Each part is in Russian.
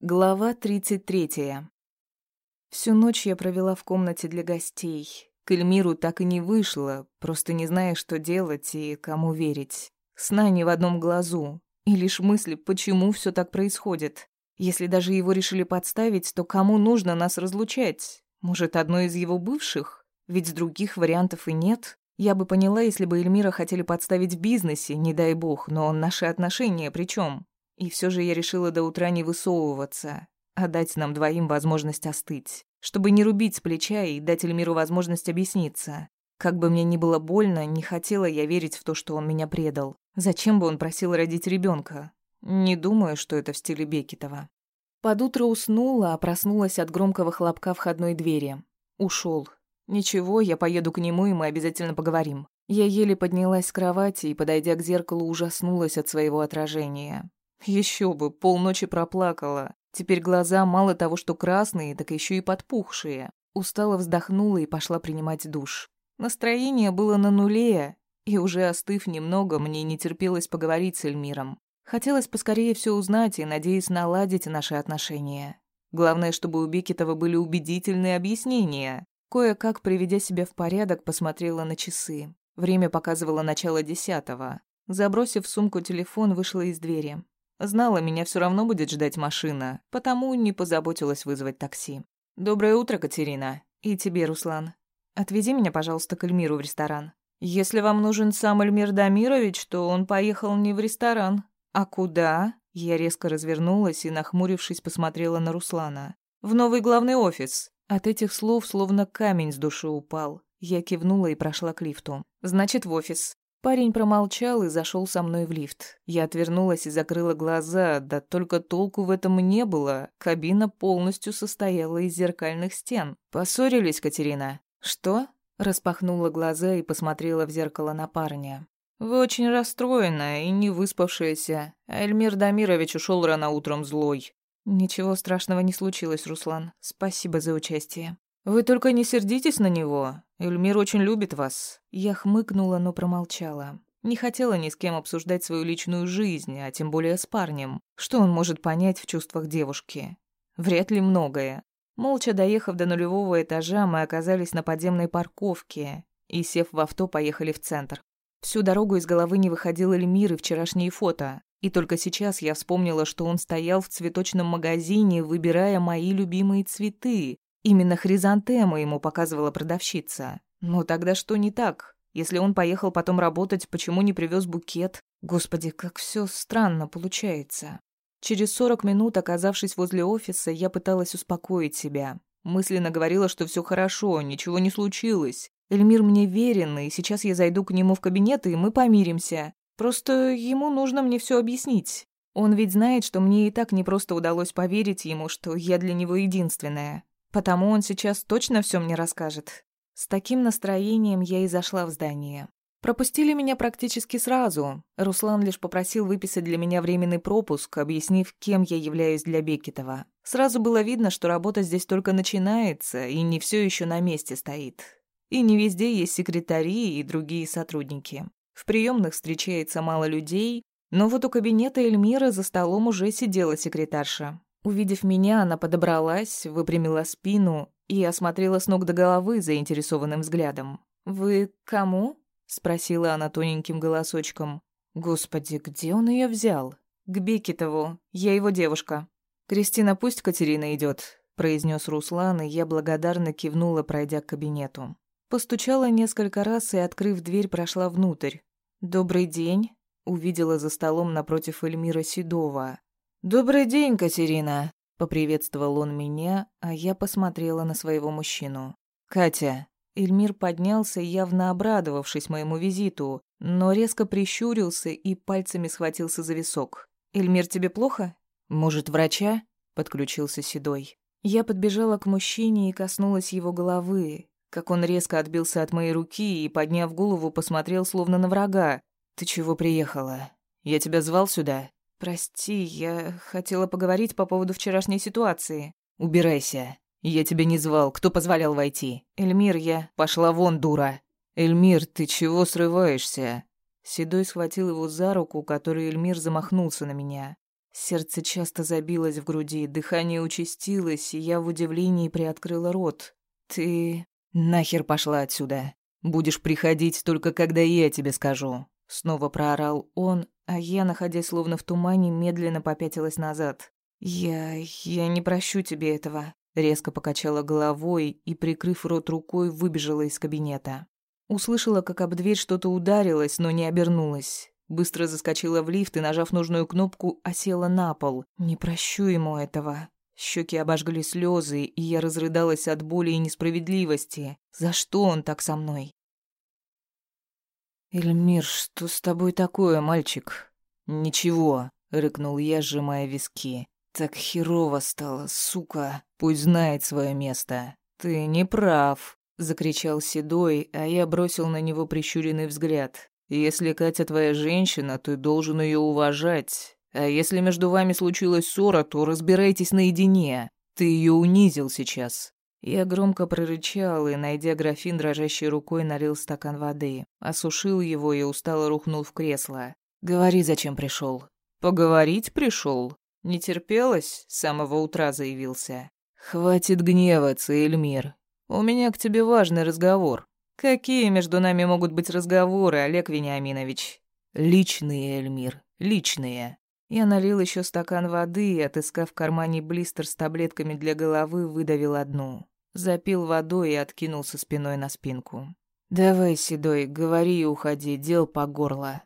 Глава 33. Всю ночь я провела в комнате для гостей. К Эльмиру так и не вышла, просто не зная, что делать и кому верить. Сна не в одном глазу, и лишь мысли, почему все так происходит. Если даже его решили подставить, то кому нужно нас разлучать? Может, одной из его бывших? Ведь других вариантов и нет. Я бы поняла, если бы Эльмира хотели подставить в бизнесе, не дай бог, но наши отношения при чем? И все же я решила до утра не высовываться, а дать нам двоим возможность остыть, чтобы не рубить с плеча и дать Эльмиру возможность объясниться. Как бы мне ни было больно, не хотела я верить в то, что он меня предал. Зачем бы он просил родить ребенка? Не думаю, что это в стиле Бекетова. Под утро уснула, а проснулась от громкого хлопка входной двери. Ушел. Ничего, я поеду к нему, и мы обязательно поговорим. Я еле поднялась с кровати и, подойдя к зеркалу, ужаснулась от своего отражения. Еще бы, полночи проплакала. Теперь глаза мало того, что красные, так еще и подпухшие. Устала вздохнула и пошла принимать душ. Настроение было на нуле, и уже остыв немного, мне не терпелось поговорить с Эльмиром. Хотелось поскорее все узнать и, надеясь, наладить наши отношения. Главное, чтобы у Бекетова были убедительные объяснения. Кое-как, приведя себя в порядок, посмотрела на часы. Время показывало начало десятого. Забросив в сумку телефон, вышла из двери. Знала, меня все равно будет ждать машина, потому не позаботилась вызвать такси. «Доброе утро, Катерина. И тебе, Руслан. Отвези меня, пожалуйста, к Эльмиру в ресторан. Если вам нужен сам Эльмир Дамирович, то он поехал не в ресторан. А куда?» Я резко развернулась и, нахмурившись, посмотрела на Руслана. «В новый главный офис». От этих слов словно камень с души упал. Я кивнула и прошла к лифту. «Значит, в офис. Парень промолчал и зашел со мной в лифт. Я отвернулась и закрыла глаза, да только толку в этом не было. Кабина полностью состояла из зеркальных стен. «Поссорились, Катерина?» «Что?» Распахнула глаза и посмотрела в зеркало на парня. «Вы очень расстроена и не выспавшаяся. Эльмир Дамирович ушел рано утром злой». «Ничего страшного не случилось, Руслан. Спасибо за участие». «Вы только не сердитесь на него. Эльмир очень любит вас». Я хмыкнула, но промолчала. Не хотела ни с кем обсуждать свою личную жизнь, а тем более с парнем. Что он может понять в чувствах девушки? Вряд ли многое. Молча доехав до нулевого этажа, мы оказались на подземной парковке и, сев в авто, поехали в центр. Всю дорогу из головы не выходил Эльмир и вчерашние фото. И только сейчас я вспомнила, что он стоял в цветочном магазине, выбирая мои любимые цветы, Именно хризантемы ему показывала продавщица. Но тогда что не так? Если он поехал потом работать, почему не привез букет? Господи, как все странно получается. Через сорок минут, оказавшись возле офиса, я пыталась успокоить себя. Мысленно говорила, что все хорошо, ничего не случилось. Эльмир мне верен, и сейчас я зайду к нему в кабинет, и мы помиримся. Просто ему нужно мне все объяснить. Он ведь знает, что мне и так не просто удалось поверить ему, что я для него единственная. Потому он сейчас точно все мне расскажет. С таким настроением я и зашла в здание. Пропустили меня практически сразу. Руслан лишь попросил выписать для меня временный пропуск, объяснив, кем я являюсь для Бекетова. Сразу было видно, что работа здесь только начинается и не все еще на месте стоит. И не везде есть секретари и другие сотрудники. В приемных встречается мало людей, но вот у кабинета Эльмира за столом уже сидела секретарша. Увидев меня, она подобралась, выпрямила спину и осмотрела с ног до головы заинтересованным взглядом. «Вы кому?» — спросила она тоненьким голосочком. «Господи, где он ее взял?» «К Бекетову. Я его девушка». «Кристина, пусть Катерина идет», — произнес Руслан, и я благодарно кивнула, пройдя к кабинету. Постучала несколько раз и, открыв дверь, прошла внутрь. «Добрый день», — увидела за столом напротив Эльмира Седова. «Добрый день, Катерина», — поприветствовал он меня, а я посмотрела на своего мужчину. «Катя». Эльмир поднялся, явно обрадовавшись моему визиту, но резко прищурился и пальцами схватился за висок. «Эльмир, тебе плохо? Может, врача?» — подключился Седой. Я подбежала к мужчине и коснулась его головы, как он резко отбился от моей руки и, подняв голову, посмотрел словно на врага. «Ты чего приехала? Я тебя звал сюда?» «Прости, я хотела поговорить по поводу вчерашней ситуации». «Убирайся. Я тебя не звал. Кто позволял войти?» «Эльмир, я...» «Пошла вон, дура!» «Эльмир, ты чего срываешься?» Седой схватил его за руку, которой Эльмир замахнулся на меня. Сердце часто забилось в груди, дыхание участилось, и я в удивлении приоткрыла рот. «Ты...» «Нахер пошла отсюда. Будешь приходить только когда я тебе скажу». Снова проорал он, а я, находясь словно в тумане, медленно попятилась назад. «Я... я не прощу тебе этого», — резко покачала головой и, прикрыв рот рукой, выбежала из кабинета. Услышала, как об дверь что-то ударилось, но не обернулась. Быстро заскочила в лифт и, нажав нужную кнопку, осела на пол. Не прощу ему этого. Щеки обожгли слезы, и я разрыдалась от боли и несправедливости. За что он так со мной? «Эльмир, что с тобой такое, мальчик?» «Ничего», — рыкнул я, сжимая виски. «Так херово стало, сука. Пусть знает свое место». «Ты не прав», закричал Седой, а я бросил на него прищуренный взгляд. Если Катя твоя женщина, ты должен ее уважать. А если между вами случилась ссора, то разбирайтесь наедине. Ты ее унизил сейчас. Я громко прорычал и, найдя графин дрожащей рукой, налил стакан воды, осушил его и устало рухнул в кресло. Говори, зачем пришел. Поговорить пришел. Не терпелось, с самого утра заявился. Хватит гневаться, Эльмир. У меня к тебе важный разговор. Какие между нами могут быть разговоры, Олег Вениаминович? Личные, Эльмир, личные. Я налил еще стакан воды и, отыскав в кармане блистер с таблетками для головы, выдавил одну. Запил водой и откинулся спиной на спинку. «Давай, Седой, говори и уходи, дел по горло.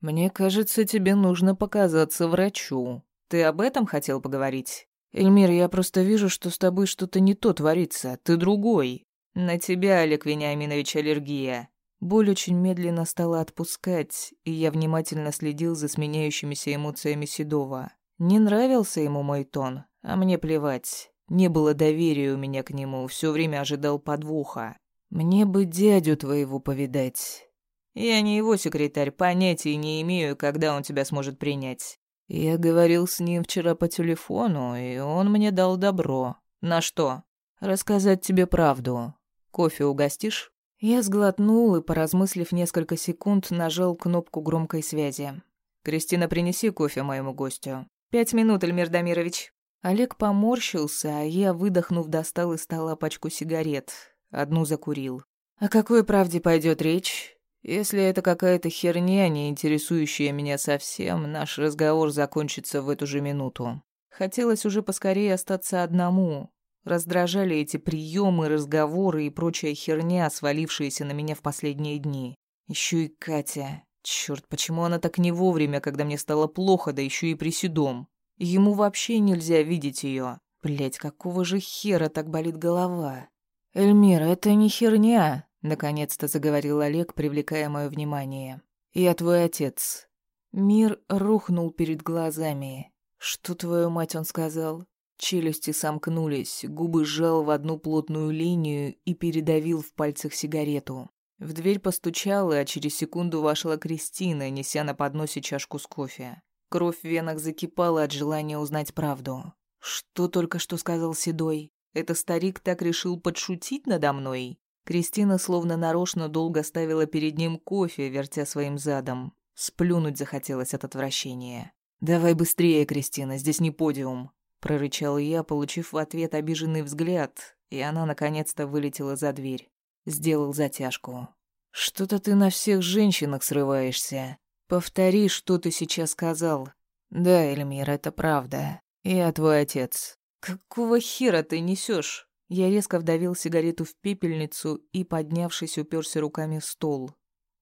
Мне кажется, тебе нужно показаться врачу. Ты об этом хотел поговорить?» «Эльмир, я просто вижу, что с тобой что-то не то творится. Ты другой. На тебя, Олег Вениаминович, аллергия». Боль очень медленно стала отпускать, и я внимательно следил за сменяющимися эмоциями Седова. Не нравился ему мой тон, а мне плевать. Не было доверия у меня к нему, все время ожидал подвоха. Мне бы дядю твоего повидать. Я не его секретарь, понятия не имею, когда он тебя сможет принять. Я говорил с ним вчера по телефону, и он мне дал добро. На что? Рассказать тебе правду. Кофе угостишь? Я сглотнул и, поразмыслив несколько секунд, нажал кнопку громкой связи. «Кристина, принеси кофе моему гостю». «Пять минут, Эльмир Дамирович». Олег поморщился, а я, выдохнув, достал из стола пачку сигарет. Одну закурил. «О какой правде пойдет речь?» Если это какая-то херня, не интересующая меня совсем, наш разговор закончится в эту же минуту. Хотелось уже поскорее остаться одному. Раздражали эти приемы, разговоры и прочая херня, свалившаяся на меня в последние дни. Еще и Катя. Черт, почему она так не вовремя, когда мне стало плохо, да еще и при седом? Ему вообще нельзя видеть ее. Блять, какого же хера так болит голова? Эльмира, это не херня. Наконец-то заговорил Олег, привлекая мое внимание. «Я твой отец». Мир рухнул перед глазами. «Что твою мать он сказал?» Челюсти сомкнулись, губы сжал в одну плотную линию и передавил в пальцах сигарету. В дверь постучала, а через секунду вошла Кристина, неся на подносе чашку с кофе. Кровь в венах закипала от желания узнать правду. Что только что сказал Седой? Это старик так решил подшутить надо мной? Кристина словно нарочно долго ставила перед ним кофе, вертя своим задом. Сплюнуть захотелось от отвращения. «Давай быстрее, Кристина, здесь не подиум», — прорычал я, получив в ответ обиженный взгляд, и она наконец-то вылетела за дверь. Сделал затяжку. «Что-то ты на всех женщинах срываешься. Повтори, что ты сейчас сказал». «Да, Эльмир, это правда. Я твой отец». «Какого хера ты несешь? Я резко вдавил сигарету в пепельницу и, поднявшись, уперся руками в стол.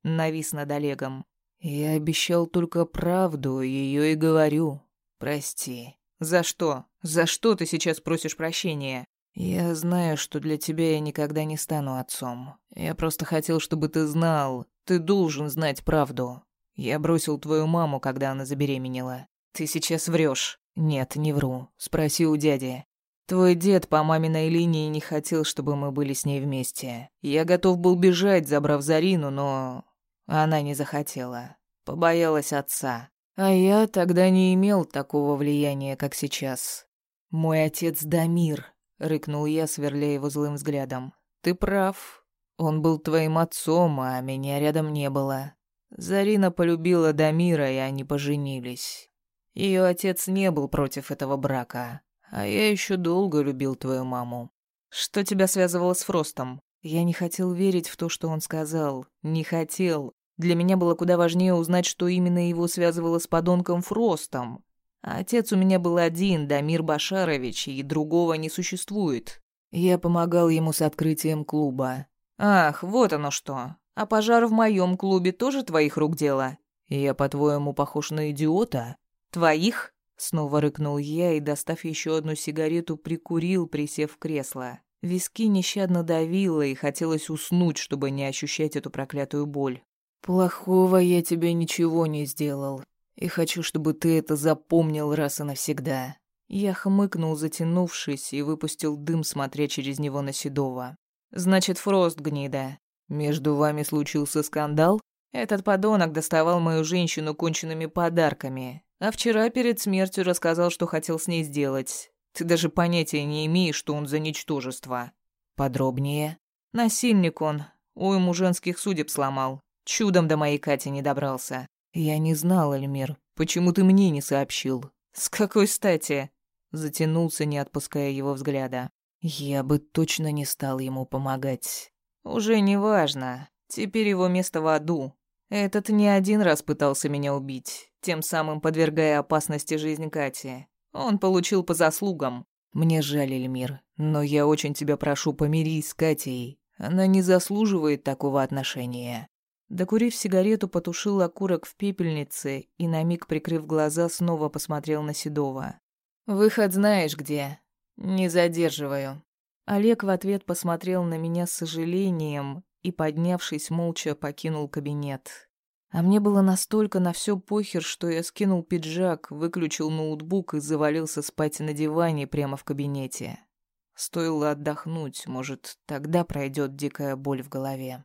Навис над Олегом. «Я обещал только правду, ее и говорю. Прости». «За что? За что ты сейчас просишь прощения?» «Я знаю, что для тебя я никогда не стану отцом. Я просто хотел, чтобы ты знал. Ты должен знать правду. Я бросил твою маму, когда она забеременела. Ты сейчас врешь. «Нет, не вру. Спроси у дяди. Твой дед по маминой линии не хотел, чтобы мы были с ней вместе. Я готов был бежать, забрав Зарину, но... Она не захотела. Побоялась отца. А я тогда не имел такого влияния, как сейчас. «Мой отец Дамир», — рыкнул я, сверля его злым взглядом. «Ты прав. Он был твоим отцом, а меня рядом не было. Зарина полюбила Дамира, и они поженились. Ее отец не был против этого брака, а я еще долго любил твою маму. Что тебя связывало с Фростом? Я не хотел верить в то, что он сказал. Не хотел. Для меня было куда важнее узнать, что именно его связывало с подонком Фростом. Отец у меня был один, Дамир Башарович, и другого не существует. Я помогал ему с открытием клуба. Ах, вот оно что. А пожар в моем клубе тоже твоих рук дело? Я, по-твоему, похож на идиота? Твоих? Снова рыкнул я и, достав еще одну сигарету, прикурил, присев в кресло. Виски нещадно давило, и хотелось уснуть, чтобы не ощущать эту проклятую боль. «Плохого я тебе ничего не сделал, и хочу, чтобы ты это запомнил раз и навсегда». Я хмыкнул, затянувшись, и выпустил дым, смотря через него на Седова. «Значит, Фрост, гнида. Между вами случился скандал? Этот подонок доставал мою женщину конченными подарками, а вчера перед смертью рассказал, что хотел с ней сделать. Ты даже понятия не имеешь, что он за ничтожество. Подробнее. Насильник он. Уйму женских судеб сломал. Чудом до моей Кати не добрался. Я не знал, Эльмир. Почему ты мне не сообщил? С какой стати? Затянулся, не отпуская его взгляда. Я бы точно не стал ему помогать. Уже не важно. Теперь его место в аду. Этот не один раз пытался меня убить, тем самым подвергая опасности жизнь Кати. Он получил по заслугам. Мне жаль, Эльмир, но я очень тебя прошу, помирись с Катей. Она не заслуживает такого отношения». Докурив сигарету, потушил окурок в пепельнице и, на миг прикрыв глаза, снова посмотрел на Седова. «Выход знаешь где. Не задерживаю». Олег в ответ посмотрел на меня с сожалением и, поднявшись, молча покинул кабинет. А мне было настолько на все похер, что я скинул пиджак, выключил ноутбук и завалился спать на диване прямо в кабинете. Стоило отдохнуть, может, тогда пройдет дикая боль в голове.